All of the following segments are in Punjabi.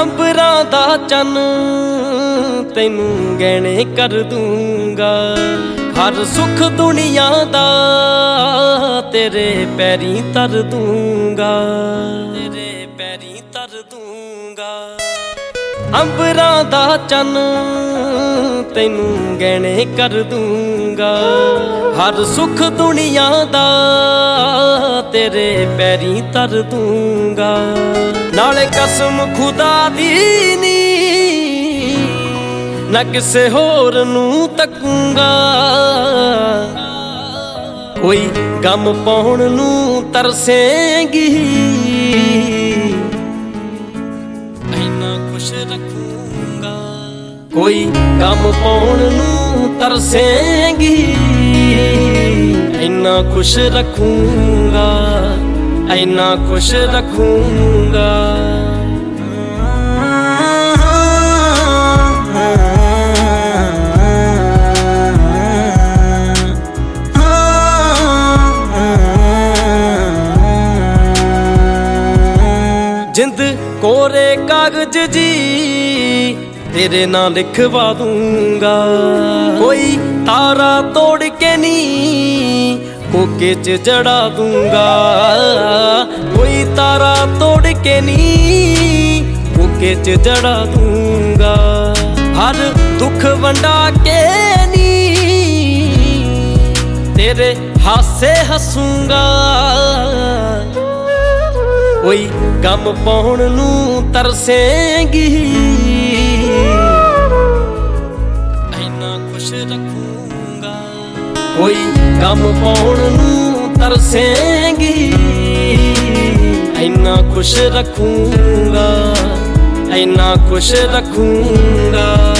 ਅੰਬਰਾਂ ਦਾ ਚੰਨ ਤੈਨੂੰ ਗਹਿਣੇ ਕਰ ਦੂੰਗਾ। ਹਰ ਸੁੱਖ ਦੁਨੀਆ ਦਾ ਤੇਰੇ ਪੈਰੀ ਤਰ ਦੂੰਗਾ। ਤੇਰੇ ਪੈਰੀ ਤਰ ਦੂੰਗਾ। ਅੰਬਰਾਂ ਦਾ ਚੰਨ ਤੈਨੂੰ ਗਹਿਣੇ ਕਰ ਦੂੰਗਾ। ਹਰ ਸੁੱਖ ਦੁਨੀਆ ਦਾ ਤੇਰੇ ਪੈਰੀ ਤਰ ਦੂੰਗਾ। ਨਾਲੇ ਕਸਮ ਖੁਦਾ ਦੀ ਨੀ ਨਾ ਕਿਸੇ ਹੋਰ ਨੂੰ ਤੱਕੂੰਗਾ। ਕੋਈ ਗਮ ਪਾਉਣ ਨੂੰ ਤਰਸੇਂਗੀ। ਖੁਸ਼ ਰੱਖੂੰਗਾ। ਕੋਈ ਕੰਮ ਪਾਉਣ ਨੂੰ ਤਰਸੇਂਗੀ ਇੰਨਾ ਖੁਸ਼ ਰੱਖੂੰਗਾ ਇੰਨਾ ਖੁਸ਼ ਰੱਖੂੰਗਾ। ਜਿੰਦ ਕੋਰੇ ਕਾਗਜ਼ ਜੀ, ਤੇਰੇ ਨਾਂ ਲਿਖਵਾ ਦੂੰਗਾ। ਕੋਈ ਤਾਰਾ ਤੋੜ ਕੇ ਨਹੀਂ ਕੋਕੇ 'ਚ ਜੜਾ ਦੂੰਗਾ। ਕੋਈ ਤਾਰਾ ਤੋੜ ਕੇ ਨਹੀਂ ਕੋਕੇ 'ਚ ਜੜਾ ਦੂੰਗਾ। ਹਰ ਦੁੱਖ ਵੰਡਾ ਕੇ ਨਹੀਂ ਤੇਰੇ ਹਾਸੇ ਹੱਸੂੰਗਾ। ਕੋਈ ਗਮ ਪਾਉਣ ਨੂੰ ਤਰਸੇਂਗੀ। ਐਨਾ ਖੁਸ਼ ਰੱਖੂੰਗਾ। ਕੋਈ ਗਮ ਪਾਉਣ ਨੂੰ ਤਰਸੇਂਗੀ। ਐਨਾ ਖੁਸ਼ ਰੱਖੂੰਗਾ, ਐਨਾ ਖੁਸ਼ ਰੱਖੂੰਗਾ।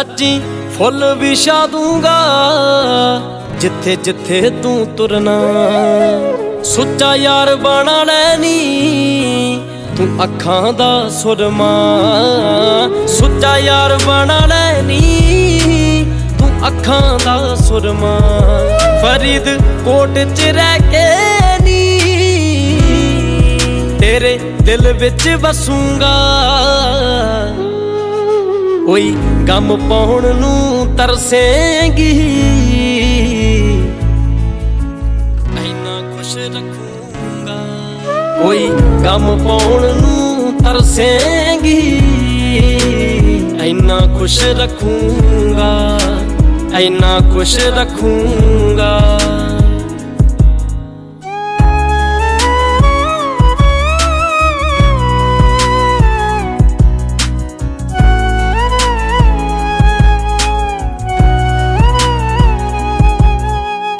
ਸੱਚੀ ਫੁੱਲ ਵਿਛਾ ਦੂੰਗਾ। ਜਿੱਥੇ ਜਿੱਥੇ ਤੂੰ ਤੁਰਨਾ, ਸੁੱਚਾ ਯਾਰ ਬਣਾ ਲੈਣੀ ਤੂੰ ਅੱਖਾਂ ਦਾ ਸੁਰਮਾ, ਸੁੱਚਾ ਯਾਰ ਬਣਾ ਲੈਣੀ ਤੂੰ ਅੱਖਾਂ ਦਾ ਸੁਰਮਾ ਫਰੀਦ ਕੋਟ ਚ ਰਹਿ ਕੇ ਨੀ। ਤੇਰੇ ਦਿਲ ਵਿੱਚ ਵਸੂੰਗਾ। ਕੋਈ ਗਮ ਪਾਉਣ ਨੂੰ ਤਰਸੇਂਗੀ। ਐਨਾ ਖੁਸ਼ ਰੱਖੂੰਗਾ। ਕੋਈ ਗਮ ਪਾਉਣ ਨੂੰ ਤਰਸੇਂਗੀ। ਐਨਾ ਖੁਸ਼ ਰੱਖੂੰਗਾ। ਐਨਾ ਖੁਸ਼ ਰੱਖੂੰਗਾ।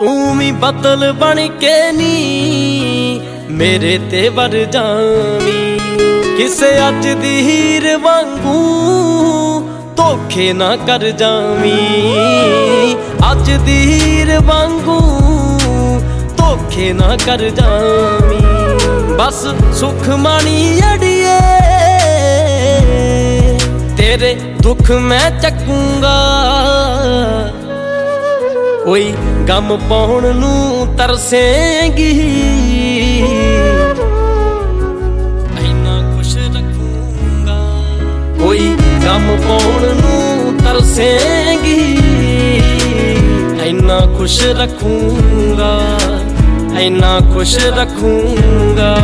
ਤੂੰ ਵੀ ਬਦਲ ਬਣ ਕੇ ਨੀ, ਮੇਰੇ ਤੇ ਵਰ ਜਾਵੀ। ਕਿਸੇ ਅੱਜ ਦੀ ਹੀਰ ਵਾਂਗੂ ਧੋਖੇ ਨਾ ਕਰ ਜਾਵੀ। ਅੱਜ ਦੀ ਹੀਰ ਵਾਂਗੂ ਧੋਖੇ ਨਾ ਕਰ ਜਾਵੀ। ਬਸ ਸੁਖ ਮਾਣੀ ਅੜੀਏ, ਤੇਰੇ ਦੁੱਖ ਮੈਂ ਚੱਕੂੰਗਾ। ਕੋਈ ਗਮ ਪਾਉਣ ਨੂੰ ਤਰਸੇਂਗੀ। ਐਨਾ ਖੁਸ਼ ਰੱਖੂੰਗਾ। ਕੋਈ ਗਮ ਪਾਉਣ ਨੂੰ ਤਰਸੇਂਗੀ। ਐਨਾ ਖੁਸ਼ ਰੱਖੂੰਗਾ। ਐਨਾ ਖੁਸ਼ ਰੱਖੂੰਗਾ।